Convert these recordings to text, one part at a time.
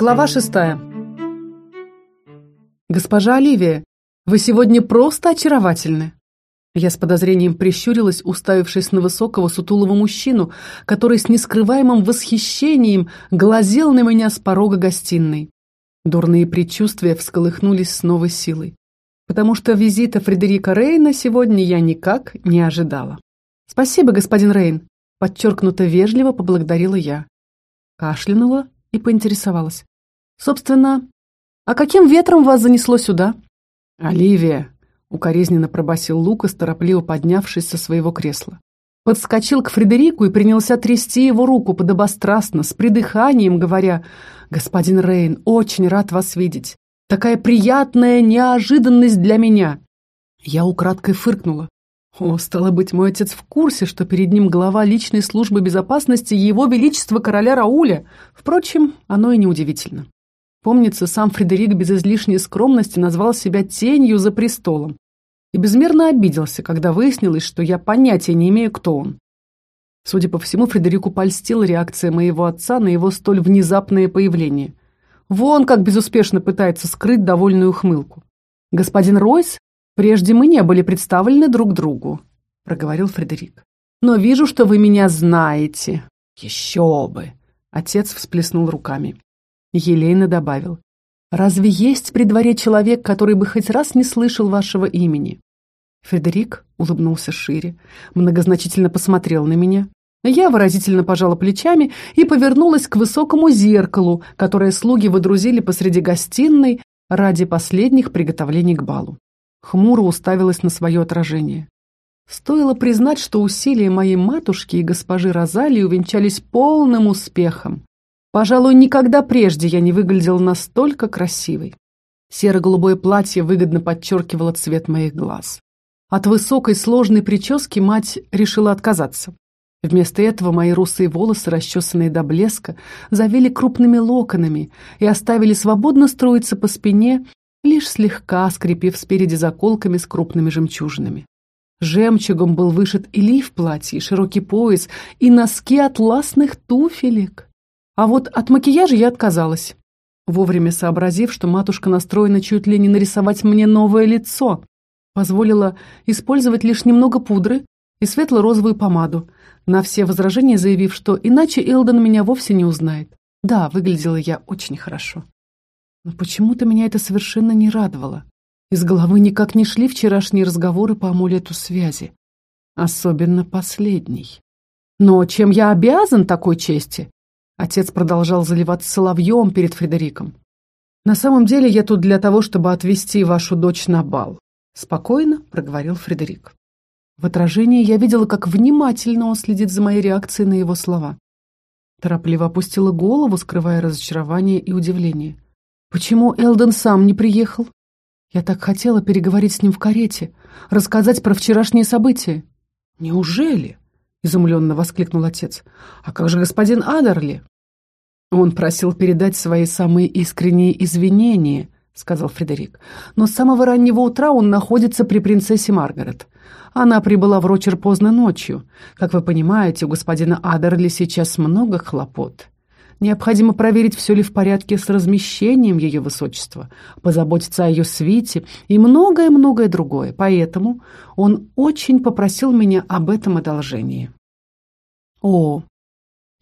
Глава шестая. «Госпожа Оливия, вы сегодня просто очаровательны!» Я с подозрением прищурилась, уставившись на высокого сутулого мужчину, который с нескрываемым восхищением глазел на меня с порога гостиной. Дурные предчувствия всколыхнулись с новой силой, потому что визита Фредерика Рейна сегодня я никак не ожидала. «Спасибо, господин Рейн», — подчеркнуто вежливо поблагодарила я. Кашлянула и поинтересовалась. «Собственно, а каким ветром вас занесло сюда?» «Оливия», — укоризненно пробасил Лукас, торопливо поднявшись со своего кресла. Подскочил к Фредерику и принялся трясти его руку подобострастно, с придыханием, говоря, «Господин Рейн, очень рад вас видеть. Такая приятная неожиданность для меня». Я украдкой фыркнула. О, стало быть, мой отец в курсе, что перед ним глава личной службы безопасности Его Величества короля Рауля. Впрочем, оно и неудивительно. Помнится, сам Фредерик без излишней скромности назвал себя тенью за престолом и безмерно обиделся, когда выяснилось, что я понятия не имею, кто он. Судя по всему, Фредерику польстила реакция моего отца на его столь внезапное появление. Вон как безуспешно пытается скрыть довольную ухмылку. Господин Ройс «Прежде мы не были представлены друг другу», — проговорил Фредерик. «Но вижу, что вы меня знаете». «Еще бы!» — отец всплеснул руками. Елейно добавил. «Разве есть при дворе человек, который бы хоть раз не слышал вашего имени?» Фредерик улыбнулся шире, многозначительно посмотрел на меня. Я выразительно пожала плечами и повернулась к высокому зеркалу, которое слуги выдрузили посреди гостиной ради последних приготовлений к балу хмуро уставилась на свое отражение. Стоило признать, что усилия моей матушки и госпожи Розалии увенчались полным успехом. Пожалуй, никогда прежде я не выглядела настолько красивой. Серо-голубое платье выгодно подчеркивало цвет моих глаз. От высокой сложной прически мать решила отказаться. Вместо этого мои русые волосы, расчесанные до блеска, завели крупными локонами и оставили свободно строиться по спине лишь слегка скрепив спереди заколками с крупными жемчужинами. Жемчугом был вышит и лиф платья, и широкий пояс, и носки атласных туфелек. А вот от макияжа я отказалась, вовремя сообразив, что матушка настроена чуть ли не нарисовать мне новое лицо. Позволила использовать лишь немного пудры и светло-розовую помаду, на все возражения заявив, что иначе Элдон меня вовсе не узнает. Да, выглядела я очень хорошо. Но почему-то меня это совершенно не радовало. Из головы никак не шли вчерашние разговоры по амулету связи. Особенно последний. Но чем я обязан такой чести? Отец продолжал заливаться соловьем перед Фредериком. На самом деле я тут для того, чтобы отвезти вашу дочь на бал. Спокойно проговорил Фредерик. В отражении я видела, как внимательно он следит за моей реакцией на его слова. Торопливо опустила голову, скрывая разочарование и удивление. Почему Элден сам не приехал? Я так хотела переговорить с ним в карете, рассказать про вчерашние события. Неужели? Изумленно воскликнул отец. А как же господин Адерли? Он просил передать свои самые искренние извинения, сказал Фредерик. Но с самого раннего утра он находится при принцессе Маргарет. Она прибыла в Рочер поздно ночью. Как вы понимаете, у господина Адерли сейчас много хлопот. Необходимо проверить, все ли в порядке с размещением ее высочества, позаботиться о ее свите и многое-многое другое. Поэтому он очень попросил меня об этом одолжении. «О,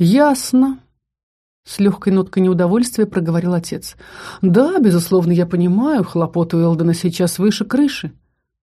ясно», — с легкой ноткой неудовольствия проговорил отец. «Да, безусловно, я понимаю, хлопоты у Элдена сейчас выше крыши».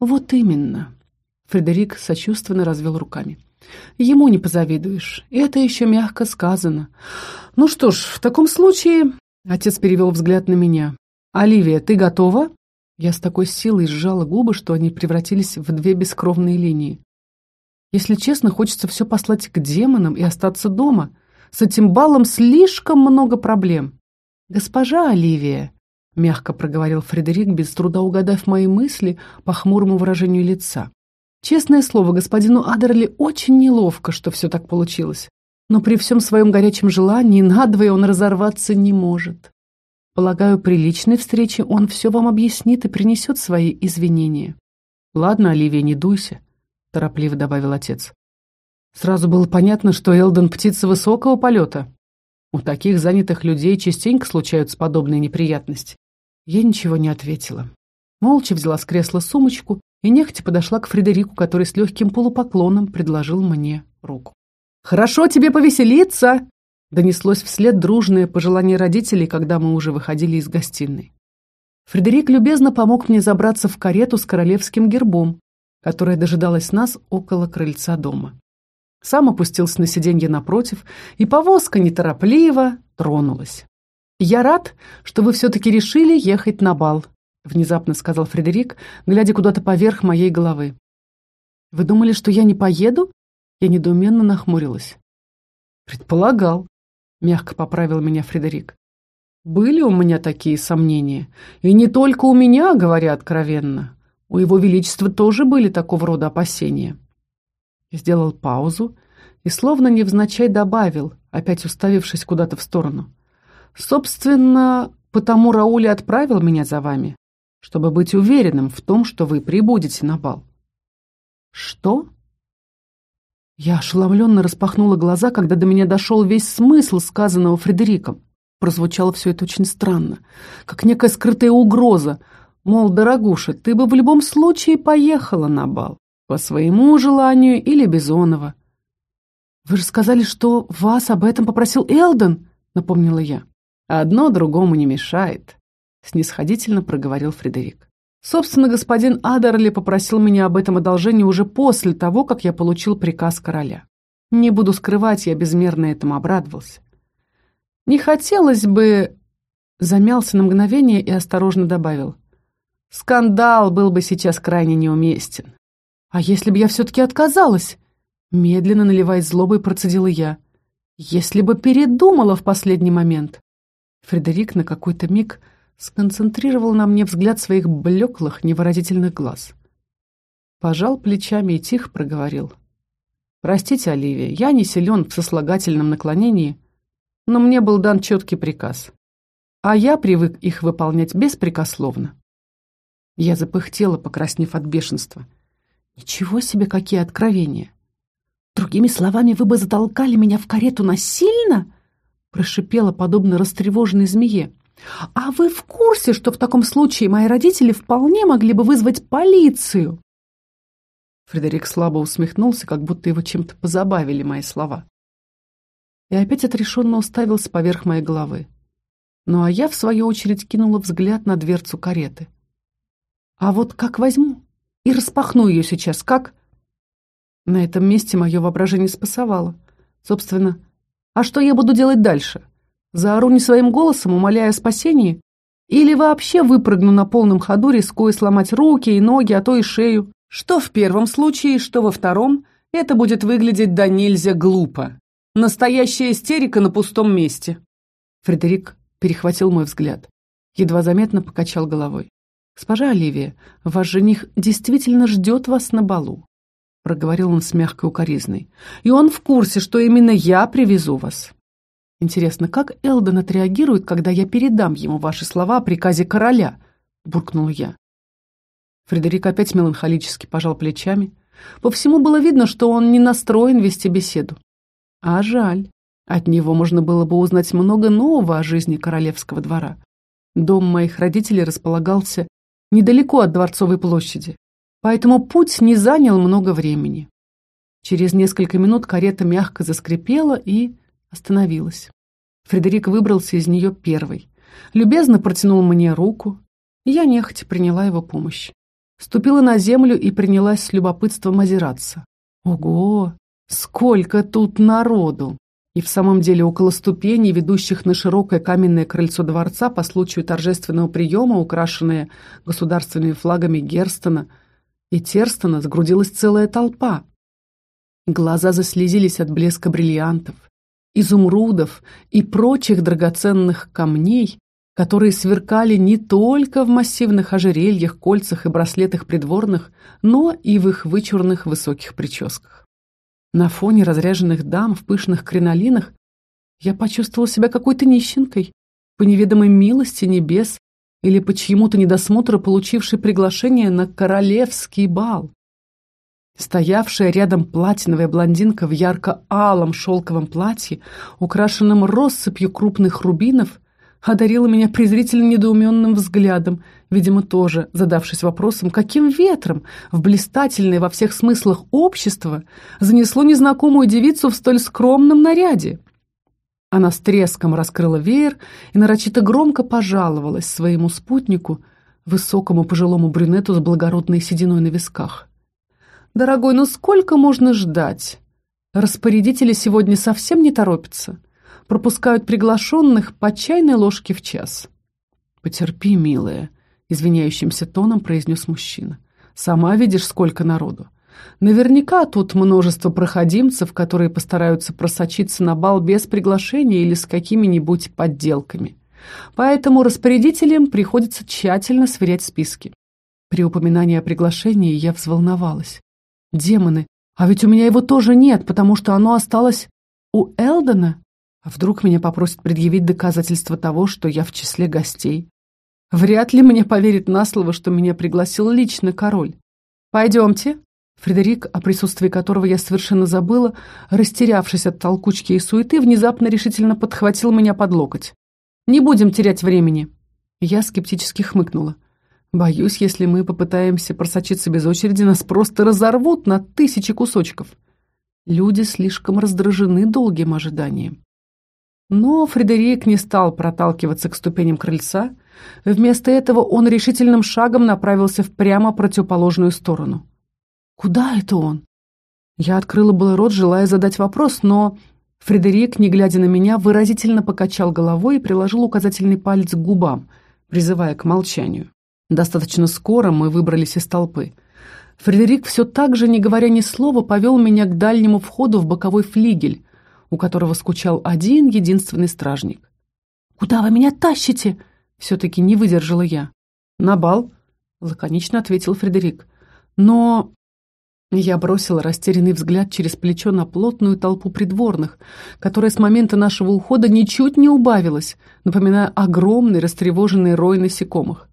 «Вот именно», — Фредерик сочувственно развел руками. Ему не позавидуешь. Это еще мягко сказано. Ну что ж, в таком случае... Отец перевел взгляд на меня. «Оливия, ты готова?» Я с такой силой сжала губы, что они превратились в две бескровные линии. Если честно, хочется все послать к демонам и остаться дома. С этим балом слишком много проблем. «Госпожа Оливия», — мягко проговорил Фредерик, без труда угадав мои мысли по хмурому выражению лица. Честное слово, господину Адерли очень неловко, что все так получилось. Но при всем своем горячем желании надвое он разорваться не может. Полагаю, при личной встрече он все вам объяснит и принесет свои извинения. Ладно, Оливия, не дуйся, торопливо добавил отец. Сразу было понятно, что Элден птица высокого полета. У таких занятых людей частенько случаются подобные неприятности. Я ничего не ответила. Молча взяла с кресла сумочку и нехотя подошла к Фредерику, который с легким полупоклоном предложил мне руку. «Хорошо тебе повеселиться!» Донеслось вслед дружное пожелание родителей, когда мы уже выходили из гостиной. Фредерик любезно помог мне забраться в карету с королевским гербом, которая дожидалась нас около крыльца дома. Сам опустился на сиденье напротив, и повозка неторопливо тронулась. «Я рад, что вы все-таки решили ехать на бал», — внезапно сказал Фредерик, глядя куда-то поверх моей головы. «Вы думали, что я не поеду?» Я недоуменно нахмурилась. «Предполагал», — мягко поправил меня Фредерик. «Были у меня такие сомнения. И не только у меня, говоря откровенно. У его величества тоже были такого рода опасения». Сделал паузу и словно невзначай добавил, опять уставившись куда-то в сторону. «Собственно, потому Рауль отправил меня за вами чтобы быть уверенным в том, что вы прибудете на бал. Что? Я ошеломленно распахнула глаза, когда до меня дошел весь смысл сказанного Фредериком. Прозвучало все это очень странно, как некая скрытая угроза. Мол, дорогуша, ты бы в любом случае поехала на бал. По своему желанию или Бизонова. «Вы же сказали, что вас об этом попросил Элден», — напомнила я. «Одно другому не мешает», снисходительно проговорил Фредерик. Собственно, господин Адерли попросил меня об этом одолжении уже после того, как я получил приказ короля. Не буду скрывать, я безмерно этому обрадовался. Не хотелось бы... Замялся на мгновение и осторожно добавил. Скандал был бы сейчас крайне неуместен. А если бы я все-таки отказалась? Медленно наливаясь злобой, процедила я. Если бы передумала в последний момент. Фредерик на какой-то миг сконцентрировал на мне взгляд своих блеклых, невыразительных глаз. Пожал плечами и тихо проговорил. «Простите, Оливия, я не силен в сослагательном наклонении, но мне был дан четкий приказ, а я привык их выполнять беспрекословно». Я запыхтела, покраснев от бешенства. «Ничего себе, какие откровения!» «Другими словами, вы бы затолкали меня в карету насильно?» прошипела, подобно растревоженной змее. «А вы в курсе, что в таком случае мои родители вполне могли бы вызвать полицию?» Фредерик слабо усмехнулся, как будто его чем-то позабавили мои слова. И опять отрешенно уставился поверх моей головы. Ну а я, в свою очередь, кинула взгляд на дверцу кареты. «А вот как возьму и распахну ее сейчас, как...» На этом месте мое воображение спасовало. Собственно, а что я буду делать дальше?» Заору не своим голосом, умоляя о спасении? Или вообще выпрыгну на полном ходу, рискуя сломать руки и ноги, а то и шею? Что в первом случае, что во втором, это будет выглядеть до нельзя глупо. Настоящая истерика на пустом месте. Фредерик перехватил мой взгляд. Едва заметно покачал головой. «Госпожа Оливия, ваш жених действительно ждет вас на балу», проговорил он с мягкой укоризной. «И он в курсе, что именно я привезу вас. Интересно, как Элден отреагирует, когда я передам ему ваши слова о приказе короля? Буркнул я. Фредерик опять меланхолически пожал плечами. По всему было видно, что он не настроен вести беседу. А жаль. От него можно было бы узнать много нового о жизни королевского двора. Дом моих родителей располагался недалеко от Дворцовой площади, поэтому путь не занял много времени. Через несколько минут карета мягко заскрипела и остановилась. Фредерик выбрался из нее первый. Любезно протянул мне руку, и я нехотя приняла его помощь. Ступила на землю и принялась с любопытством озираться. Ого! Сколько тут народу! И в самом деле около ступеней, ведущих на широкое каменное крыльцо дворца по случаю торжественного приема, украшенное государственными флагами Герстона и Терстона, сгрудилась целая толпа. Глаза заслезились от блеска бриллиантов изумрудов и прочих драгоценных камней, которые сверкали не только в массивных ожерельях, кольцах и браслетах придворных, но и в их вычурных высоких прическах. На фоне разряженных дам в пышных кринолинах я почувствовал себя какой-то нищенкой, по неведомой милости небес или по чьему-то недосмотру получившей приглашение на королевский бал. Стоявшая рядом платиновая блондинка в ярко-алом шелковом платье, украшенном россыпью крупных рубинов, одарила меня презрительно недоуменным взглядом, видимо, тоже задавшись вопросом, каким ветром в блистательное во всех смыслах общество занесло незнакомую девицу в столь скромном наряде. Она с треском раскрыла веер и нарочито громко пожаловалась своему спутнику, высокому пожилому брюнету с благородной сединой на висках. «Дорогой, ну сколько можно ждать? Распорядители сегодня совсем не торопятся. Пропускают приглашенных по чайной ложке в час». «Потерпи, милая», — извиняющимся тоном произнес мужчина. «Сама видишь, сколько народу. Наверняка тут множество проходимцев, которые постараются просочиться на бал без приглашения или с какими-нибудь подделками. Поэтому распорядителям приходится тщательно сверять списки. При упоминании о приглашении я взволновалась. Демоны, а ведь у меня его тоже нет, потому что оно осталось у Элдона. А вдруг меня попросят предъявить доказательства того, что я в числе гостей? Вряд ли мне поверит на слово, что меня пригласил лично король. Пойдемте, Фредерик, о присутствии которого я совершенно забыла, растерявшись от толкучки и суеты, внезапно решительно подхватил меня под локоть. «Не будем терять времени!» Я скептически хмыкнула. «Боюсь, если мы попытаемся просочиться без очереди, нас просто разорвут на тысячи кусочков. Люди слишком раздражены долгим ожиданием». Но Фредерик не стал проталкиваться к ступеням крыльца. Вместо этого он решительным шагом направился в прямо противоположную сторону. Куда это он? Я открыла был рот, желая задать вопрос, но Фредерик, не глядя на меня, выразительно покачал головой и приложил указательный палец к губам, призывая к молчанию. Достаточно скоро мы выбрались из толпы. Фредерик все так же, не говоря ни слова, повел меня к дальнему входу в боковой флигель, у которого скучал один единственный стражник. «Куда вы меня тащите?» — все-таки не выдержала я. «На бал», — лаконично ответил Фредерик. «Но я бросила растерянный взгляд через плечо на плотную толпу придворных, которая с момента нашего ухода ничуть не убавилась, напоминая огромный растревоженный рой насекомых.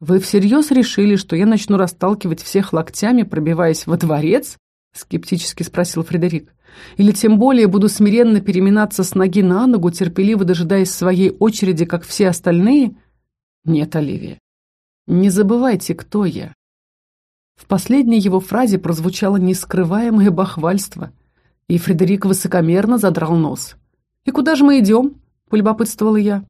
«Вы всерьез решили, что я начну расталкивать всех локтями, пробиваясь во дворец?» — скептически спросил Фредерик. «Или тем более буду смиренно переминаться с ноги на ногу, терпеливо дожидаясь своей очереди, как все остальные?» «Нет, Оливия, не забывайте, кто я. В последней его фразе прозвучало нескрываемое бахвальство, и Фредерик высокомерно задрал нос. «И куда же мы идем?» — полюбопытствовала я.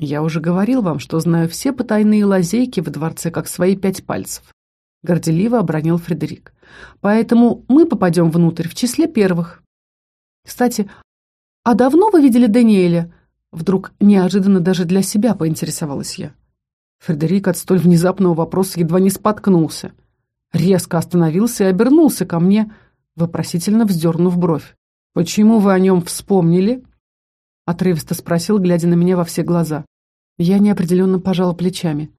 «Я уже говорил вам, что знаю все потайные лазейки в дворце, как свои пять пальцев», — горделиво обронил Фредерик. «Поэтому мы попадем внутрь в числе первых. Кстати, а давно вы видели Даниэля?» Вдруг неожиданно даже для себя поинтересовалась я. Фредерик от столь внезапного вопроса едва не споткнулся резко остановился и обернулся ко мне, вопросительно вздернув бровь. «Почему вы о нем вспомнили?» Отрывисто спросил, глядя на меня во все глаза. Я неопределенно пожала плечами.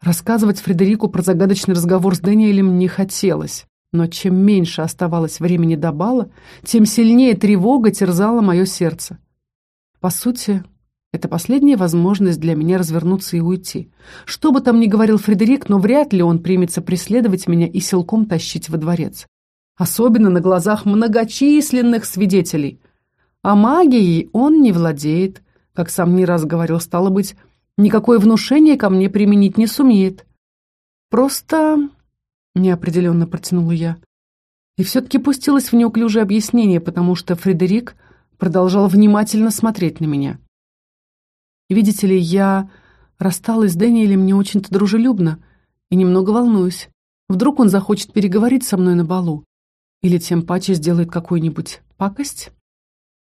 Рассказывать Фредерику про загадочный разговор с Дэниелем не хотелось, но чем меньше оставалось времени до бала, тем сильнее тревога терзала мое сердце. По сути, это последняя возможность для меня развернуться и уйти. Что бы там ни говорил Фредерик, но вряд ли он примется преследовать меня и силком тащить во дворец. Особенно на глазах многочисленных свидетелей. А магией он не владеет, как сам не раз говорил, стало быть, никакое внушение ко мне применить не сумеет. Просто... неопределенно протянула я. И все-таки пустилась в неуклюжее объяснение, потому что Фредерик продолжал внимательно смотреть на меня. Видите ли, я рассталась с Дэниелем не очень-то дружелюбно и немного волнуюсь. Вдруг он захочет переговорить со мной на балу. Или тем паче сделает какую-нибудь пакость?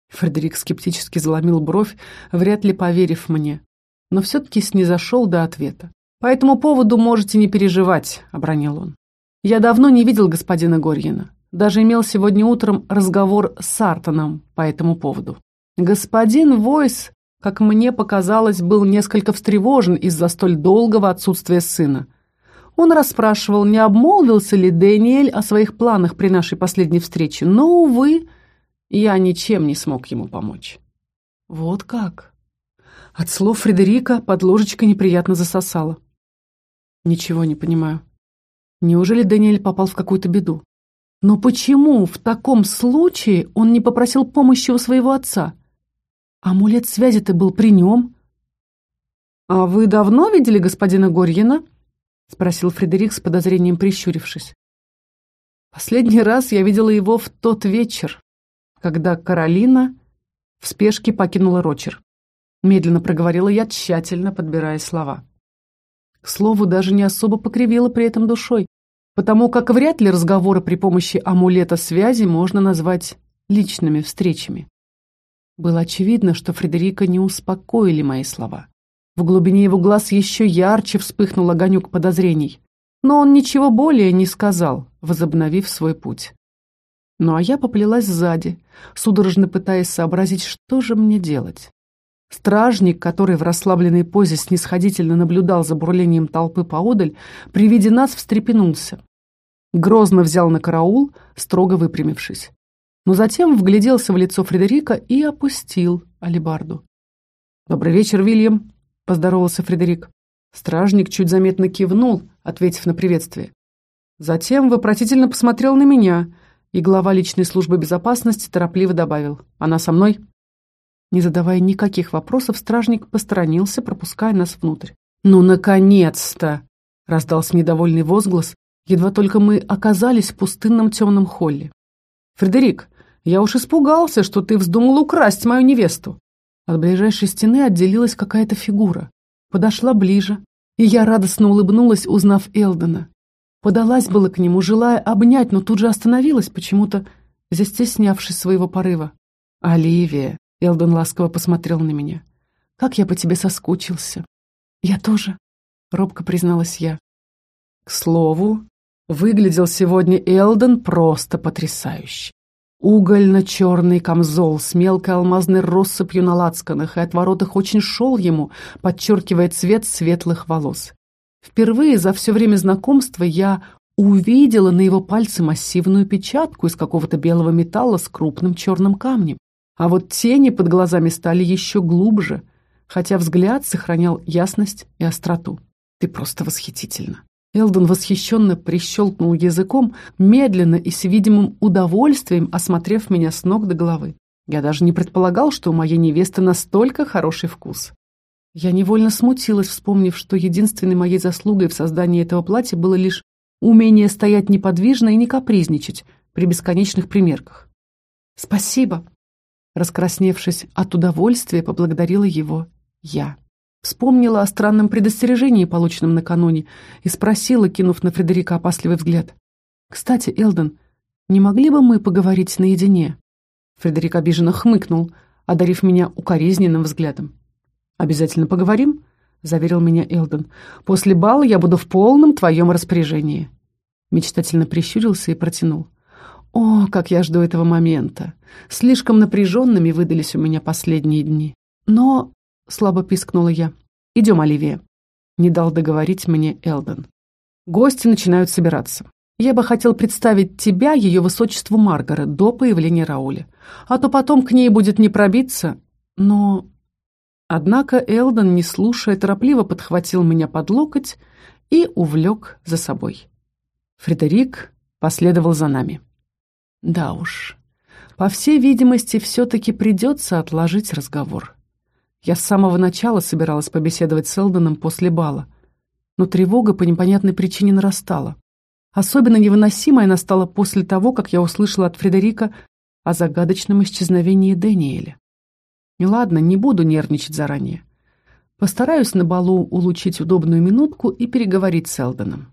Фредерик скептически заломил бровь, вряд ли поверив мне, но все-таки снизошел до ответа. «По этому поводу можете не переживать», — обронил он. «Я давно не видел господина Горьина. Даже имел сегодня утром разговор с Артоном по этому поводу. Господин Войс как мне показалось, был несколько встревожен из-за столь долгого отсутствия сына. Он расспрашивал, не обмолвился ли Дэниэль о своих планах при нашей последней встрече, но, увы, я ничем не смог ему помочь. Вот как. От слов Фредерика под ложечкой неприятно засосала. Ничего не понимаю. Неужели Дэниэль попал в какую-то беду? Но почему в таком случае он не попросил помощи у своего отца? Амулет связи-то был при нем. «А вы давно видели господина Горьина?» — спросил Фредерик с подозрением прищурившись. «Последний раз я видела его в тот вечер, когда Каролина в спешке покинула Рочер. Медленно проговорила я, тщательно подбирая слова. К слову, даже не особо покривила при этом душой, потому как вряд ли разговоры при помощи амулета связи можно назвать личными встречами. Было очевидно, что Фредерика не успокоили мои слова. В глубине его глаз еще ярче вспыхнул огонек подозрений. Но он ничего более не сказал, возобновив свой путь. Ну а я поплелась сзади, судорожно пытаясь сообразить, что же мне делать. Стражник, который в расслабленной позе снисходительно наблюдал за бурлением толпы поодаль, при виде нас встрепенулся. Грозно взял на караул, строго выпрямившись. Но затем вгляделся в лицо Фредерика и опустил алебарду. «Добрый вечер, Вильям», — поздоровался Фредерик. Стражник чуть заметно кивнул, ответив на приветствие. Затем вопросительно посмотрел на меня — и глава личной службы безопасности торопливо добавил «Она со мной?» Не задавая никаких вопросов, стражник посторонился, пропуская нас внутрь. «Ну, наконец-то!» — раздался недовольный возглас, едва только мы оказались в пустынном темном холле. «Фредерик, я уж испугался, что ты вздумал украсть мою невесту!» От ближайшей стены отделилась какая-то фигура. Подошла ближе, и я радостно улыбнулась, узнав Элдена. Подалась было к нему, желая обнять, но тут же остановилась, почему-то застеснявшись своего порыва. «Оливия», — Элдон ласково посмотрел на меня, — «как я по тебе соскучился». «Я тоже», — робко призналась я. К слову, выглядел сегодня Элдон просто потрясающе. Угольно-черный камзол с мелкой алмазной россыпью на лацканах и отворотах очень шел ему, подчеркивая цвет светлых волос. Впервые за все время знакомства я увидела на его пальце массивную печатку из какого-то белого металла с крупным черным камнем. А вот тени под глазами стали еще глубже, хотя взгляд сохранял ясность и остроту. Ты просто восхитительна. Элдон восхищенно прищелкнул языком, медленно и с видимым удовольствием осмотрев меня с ног до головы. Я даже не предполагал, что у моей невесты настолько хороший вкус. Я невольно смутилась, вспомнив, что единственной моей заслугой в создании этого платья было лишь умение стоять неподвижно и не капризничать при бесконечных примерках. «Спасибо!» Раскрасневшись от удовольствия, поблагодарила его я. Вспомнила о странном предостережении, полученном накануне, и спросила, кинув на Фредерика опасливый взгляд. «Кстати, Элден, не могли бы мы поговорить наедине?» Фредерик обиженно хмыкнул, одарив меня укоризненным взглядом. «Обязательно поговорим», — заверил меня Элден. «После бала я буду в полном твоем распоряжении». Мечтательно прищурился и протянул. «О, как я жду этого момента! Слишком напряженными выдались у меня последние дни. Но...» — слабо пискнула я. «Идем, Оливия». Не дал договорить мне Элден. «Гости начинают собираться. Я бы хотел представить тебя, ее высочеству Маргарет, до появления Рауля. А то потом к ней будет не пробиться, но Однако Элдон, не слушая, торопливо подхватил меня под локоть и увлек за собой. Фредерик последовал за нами. Да уж, по всей видимости, все-таки придется отложить разговор. Я с самого начала собиралась побеседовать с Элдоном после бала, но тревога по непонятной причине нарастала. Особенно невыносимой она стала после того, как я услышала от Фредерика о загадочном исчезновении Дэниеля. И ладно, не буду нервничать заранее. Постараюсь на балу улучшить удобную минутку и переговорить с Элденом.